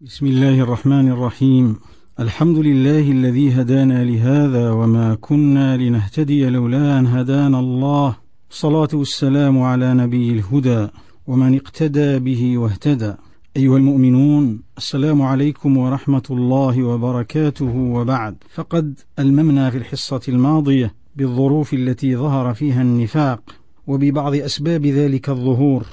بسم الله الرحمن الرحيم الحمد لله الذي هدانا لهذا وما كنا لنهتدي لولا ان هدانا الله الصلاه والسلام على نبي الهدى ومن اقتدى به واهتدى ايها المؤمنون السلام عليكم ورحمه الله وبركاته وبعد فقد الممنا في الحصه الماضيه بالظروف التي ظهر فيها النفاق وببعض اسباب ذلك الظهور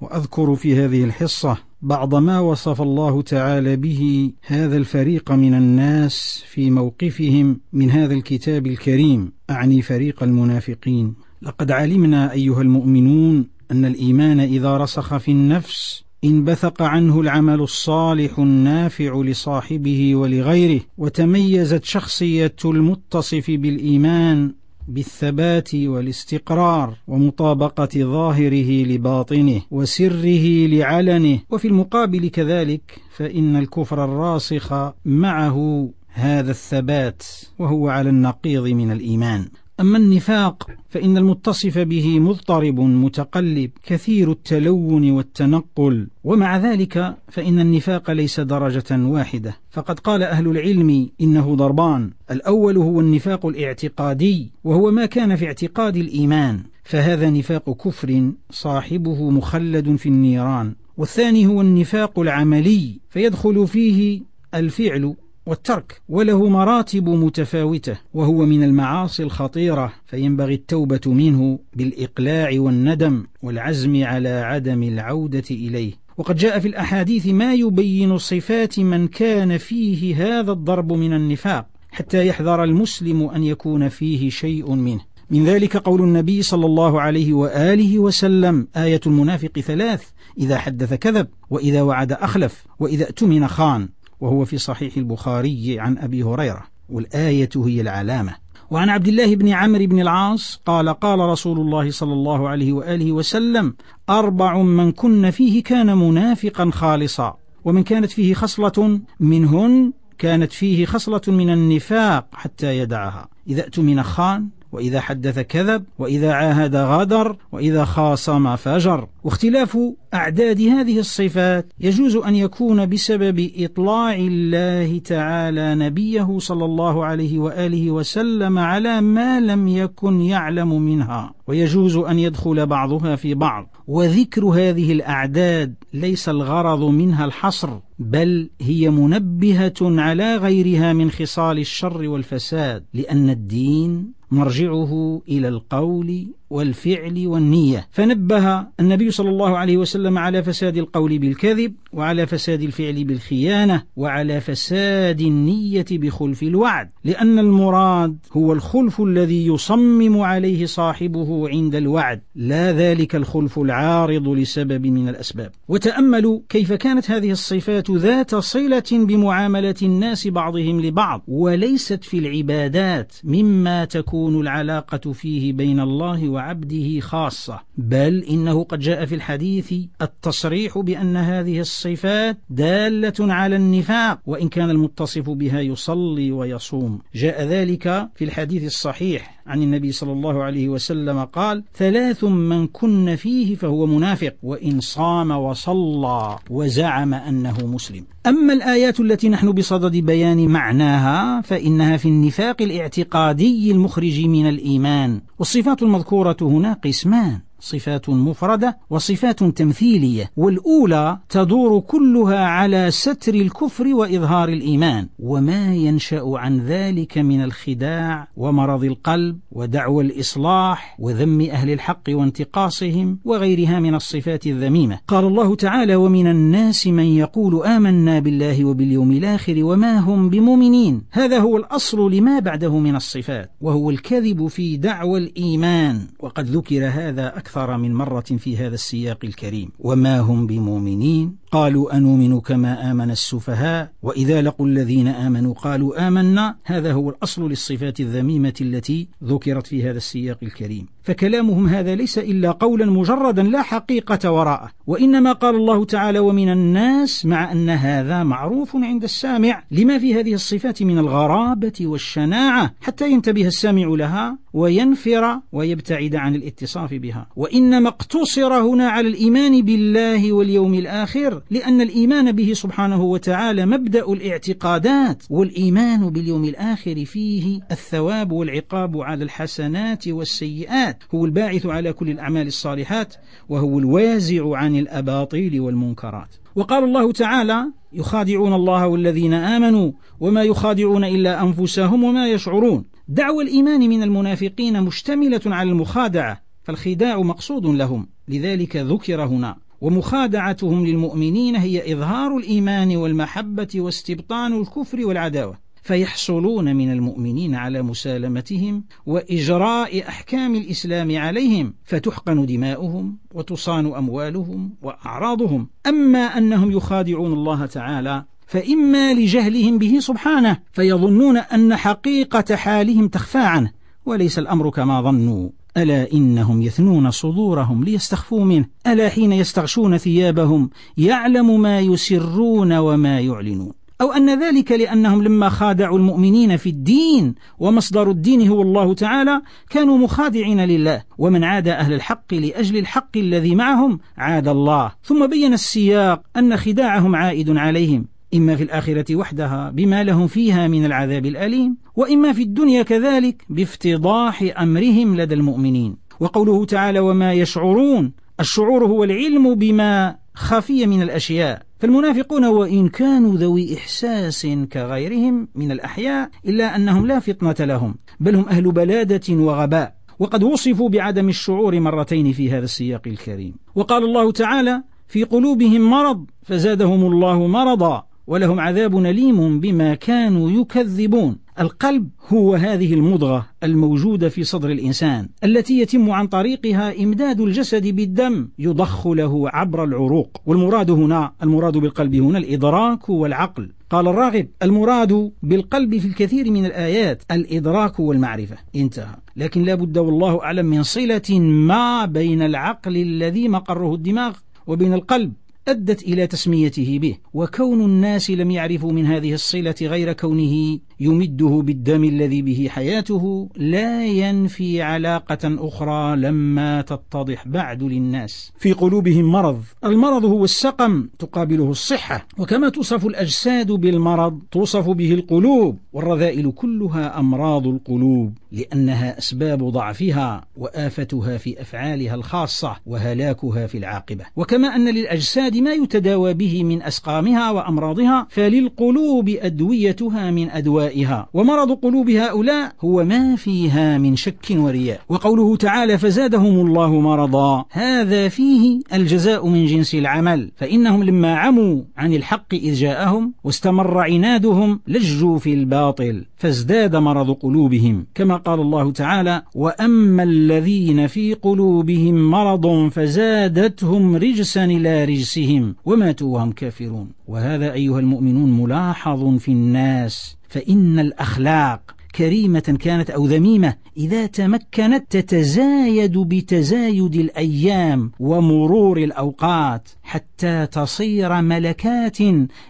واذكر في هذه الحصه بعض ما وصف الله تعالى به هذا الفريق من الناس في موقفهم من هذا الكتاب الكريم أعني فريق المنافقين. لقد علمنا أيها المؤمنون أن الإيمان إذا رسخ في النفس انبثق عنه العمل الصالح النافع لصاحبه ولغيره وتميزت شخصية المتصف بالإيمان بالثبات والاستقرار ومطابقة ظاهره لباطنه وسره لعلنه. وفي المقابل كذلك فإن الكفر الراسخ معه هذا الثبات وهو على النقيض من الإيمان. أما النفاق فإن المتصف به مضطرب متقلب كثير التلون والتنقل. ومع ذلك فإن النفاق ليس درجة واحدة. فقد قال أهل العلم إنه ضربان. الأول هو النفاق الاعتقادي وهو ما كان في اعتقاد الإيمان. فهذا نفاق كفر صاحبه مخلد في النيران. والثاني هو النفاق العملي فيدخل فيه الفعل والترك وله مراتب متفاوتة وهو من المعاصي الخطيرة فينبغي التوبة منه بالإقلاع والندم والعزم على عدم العودة إليه. وقد جاء في الأحاديث ما يبين صفات من كان فيه هذا الضرب من النفاق حتى يحذر المسلم أن يكون فيه شيء منه. من ذلك قول النبي صلى الله عليه وآله وسلم آية المنافق ثلاث إذا حدث كذب وإذا وعد أخلف وإذا اؤتمن خان. وهو في صحيح البخاري عن أبي هريرة والآية هي العلامة. وعن عبد الله بن عمرو بن العاص قال قال رسول الله صلى الله عليه وآله وسلم أربع من كن فيه كان منافقا خالصا ومن كانت فيه خصلة منهن كانت فيه خصلة من النفاق حتى يدعها. إذا اؤتمن خان وإذا حدث كذب وإذا عاهد غدر وإذا خاصم فجر. واختلاف أعداد هذه الصفات يجوز أن يكون بسبب إطلاع الله تعالى نبيه صلى الله عليه وآله وسلم على ما لم يكن يعلم منها. ويجوز أن يدخل بعضها في بعض. وذكر هذه الأعداد ليس الغرض منها الحصر بل هي منبهة على غيرها من خصال الشر والفساد لأن الدين مرجعه إلى القول والفعل والنية. فنبه النبي صلى الله عليه وسلم على فساد القول بالكذب وعلى فساد الفعل بالخيانة وعلى فساد النية بخلف الوعد. لأن المراد هو الخلف الذي يصمم عليه صاحبه عند الوعد. لا ذلك الخلف العارض لسبب من الأسباب. وتأملوا كيف كانت هذه الصفات ذات صلة بمعاملة الناس بعضهم لبعض. وليست في العبادات مما تكون العلاقة فيه بين الله وعبده خاصة. بل إنه قد جاء في الحديث التصريح بأن هذه الصفات دالة على النفاق وإن كان المتصف بها يصلي ويصوم. جاء ذلك في الحديث الصحيح. عن النبي صلى الله عليه وسلم قال ثلاث من كن فيه فهو منافق وإن صام وصلى وزعم أنه مسلم. أما الآيات التي نحن بصدد بيان معناها فإنها في النفاق الاعتقادي المخرج من الإيمان والصفات المذكورة هنا قسمان. صفات مفردة وصفات تمثيلية والأولى تدور كلها على ستر الكفر وإظهار الإيمان. وما ينشأ عن ذلك من الخداع ومرض القلب ودعوى الإصلاح وذم أهل الحق وانتقاصهم وغيرها من الصفات الذميمة. قال الله تعالى ومن الناس من يقول آمنا بالله وباليوم الآخر وما هم بمؤمنين. هذا هو الأصل لما بعده من الصفات وهو الكذب في دعوى الإيمان. وقد ذكر هذا أكثر أكثر من مرة في هذا السياق الكريم. وما هم بمؤمنين قالوا أنؤمن كما آمن السفهاء وإذا لقوا الذين آمنوا قالوا آمنا. هذا هو الأصل للصفات الذميمة التي ذكرت في هذا السياق الكريم. فكلامهم هذا ليس إلا قولا مجردا لا حقيقة وراءه. وإنما قال الله تعالى ومن الناس مع أن هذا معروف عند السامع. لما في هذه الصفات من الغرابة والشناعة حتى ينتبه السامع لها وينفر ويبتعد عن الاتصاف بها. وإنما اقتصر هنا على الإيمان بالله واليوم الآخر لأن الإيمان به سبحانه وتعالى مبدأ الاعتقادات والإيمان باليوم الآخر فيه الثواب والعقاب على الحسنات والسيئات. هو الباعث على كل الأعمال الصالحات وهو الوازع عن الأباطيل والمنكرات. وقال الله تعالى يخادعون الله والذين آمنوا وما يخادعون إلا أنفسهم وما يشعرون. دعوى الإيمان من المنافقين مشتملة على المخادعة فالخداع مقصود لهم لذلك ذكر هنا. ومخادعتهم للمؤمنين هي إظهار الإيمان والمحبة واستبطان الكفر والعداوة فيحصلون من المؤمنين على مسالمتهم وإجراء أحكام الإسلام عليهم فتحقن دماؤهم وتصان أموالهم وأعراضهم. أما أنهم يخادعون الله تعالى فإما لجهلهم به سبحانه فيظنون أن حقيقة حالهم تخفى عنه وليس الأمر كما ظنوا. ألا إنهم يثنون صدورهم ليستخفوا منه؟ ألا حين يستغشون ثيابهم يعلم ما يسرون وما يعلنون؟ أو أن ذلك لأنهم لما خادعوا المؤمنين في الدين ومصدر الدين هو الله تعالى كانوا مخادعين لله ومن عاد أهل الحق لأجل الحق الذي معهم عاد الله. ثم بين السياق أن خداعهم عائد عليهم. إما في الآخرة وحدها بما لهم فيها من العذاب الأليم وإما في الدنيا كذلك بافتضاح أمرهم لدى المؤمنين. وقوله تعالى وما يشعرون الشعور هو العلم بما خفي من الأشياء. فالمنافقون وإن كانوا ذوي إحساس كغيرهم من الأحياء إلا أنهم لا فطنة لهم بل هم أهل بلادة وغباء. وقد وصفوا بعدم الشعور مرتين في هذا السياق الكريم. وقال الله تعالى في قلوبهم مرض فزادهم الله مرضا ولهم عذاب أليم بما كانوا يكذبون. القلب هو هذه المضغة الموجودة في صدر الإنسان التي يتم عن طريقها إمداد الجسد بالدم يضخ له عبر العروق. والمراد هنا المراد بالقلب هنا الإدراك والعقل. قال الراغب المراد بالقلب في الكثير من الآيات الإدراك والمعرفة. انتهى. لكن لا بد والله أعلم من صلة ما بين العقل الذي مقره الدماغ وبين القلب. أدت إلى تسميته به وكون الناس لم يعرفوا من هذه الصلة غير كونه يمده بالدم الذي به حياته لا ينفي علاقة أخرى لما تتضح بعد للناس. في قلوبهم مرض. المرض هو السقم تقابله الصحة. وكما توصف الأجساد بالمرض توصف به القلوب. والرذائل كلها أمراض القلوب لأنها أسباب ضعفها وآفتها في أفعالها الخاصة وهلاكها في العاقبة. وكما أن للأجساد ما يتداوى به من أسقامها وأمراضها فللقلوب أدويتها من أدوائها ومرض قلوب هؤلاء هو ما فيها من شك ورياء. وقوله تعالى فزادهم الله مرضا. هذا فيه الجزاء من جنس العمل. فإنهم لما عموا عن الحق إذ جاءهم واستمر عنادهم لجوا في الباطل. فازداد مرض قلوبهم. كما قال الله تعالى وأما الذين في قلوبهم مرض فزادتهم رجسا إلى رجسهم. وماتوا وهم كافرون. وهذا أيها المؤمنون ملاحظ في الناس. فإن الأخلاق كريمة كانت أو ذميمة إذا تمكنت تتزايد بتزايد الأيام ومرور الأوقات حتى تصير ملكات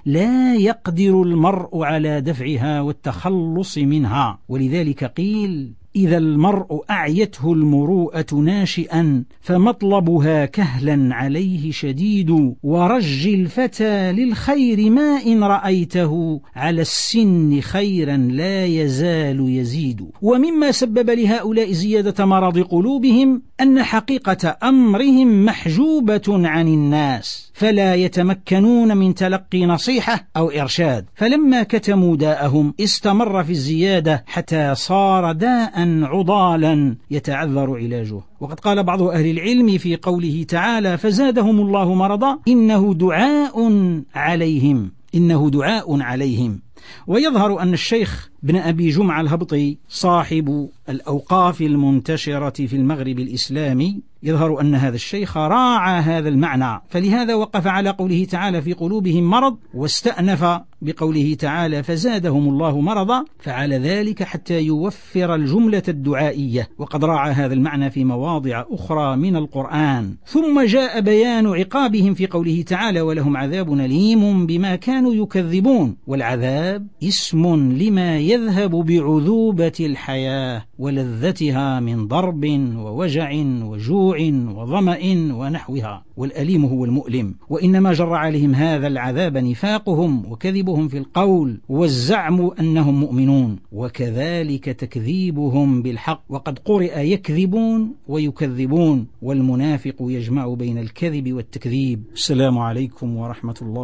لا يقدر المرء على دفعها والتخلص منها. ولذلك قيل إذا المرء أعيته المروءة ناشئا فمطلبها كهلا عليه شديد. ورج الفتى للخير ما إن رأيته على السن خيرا لا يزال يزيد. ومما سبب لهؤلاء زيادة مرض قلوبهم أن حقيقة أمرهم محجوبة عن الناس فلا يتمكنون من تلقي نصيحة أو إرشاد. فلما كتموا داءهم استمر في الزيادة حتى صار داء عضالا يتعذر علاجه. وقد قال بعض أهل العلم في قوله تعالى فزادهم الله مرضا إنه دعاء عليهم. إنه دعاء عليهم. ويظهر أن الشيخ بن أبي جمعة الهبطي صاحب الأوقاف المنتشرة في المغرب الإسلامي يظهر أن هذا الشيخ راعى هذا المعنى فلهذا وقف على قوله تعالى في قلوبهم مرض واستأنف بقوله تعالى فزادهم الله مرضا فعل ذلك حتى يوفر الجملة الدعائية وقد راعى هذا المعنى في مواضع أخرى من القرآن. ثم جاء بيان عقابهم في قوله تعالى ولهم عذاب أليم بما كانوا يكذبون والعذاب اسم لما يذهب بعذوبة الحياة ولذتها من ضرب ووجع وجوع وظمأ ونحوها والأليم هو المؤلم. وإنما جر عليهم هذا العذاب نفاقهم وكذبهم في القول والزعم أنهم مؤمنون. وكذلك تكذيبهم بالحق. وقد قرئ يكذبون ويكذبون. والمنافق يجمع بين الكذب والتكذيب. السلام عليكم ورحمة الله.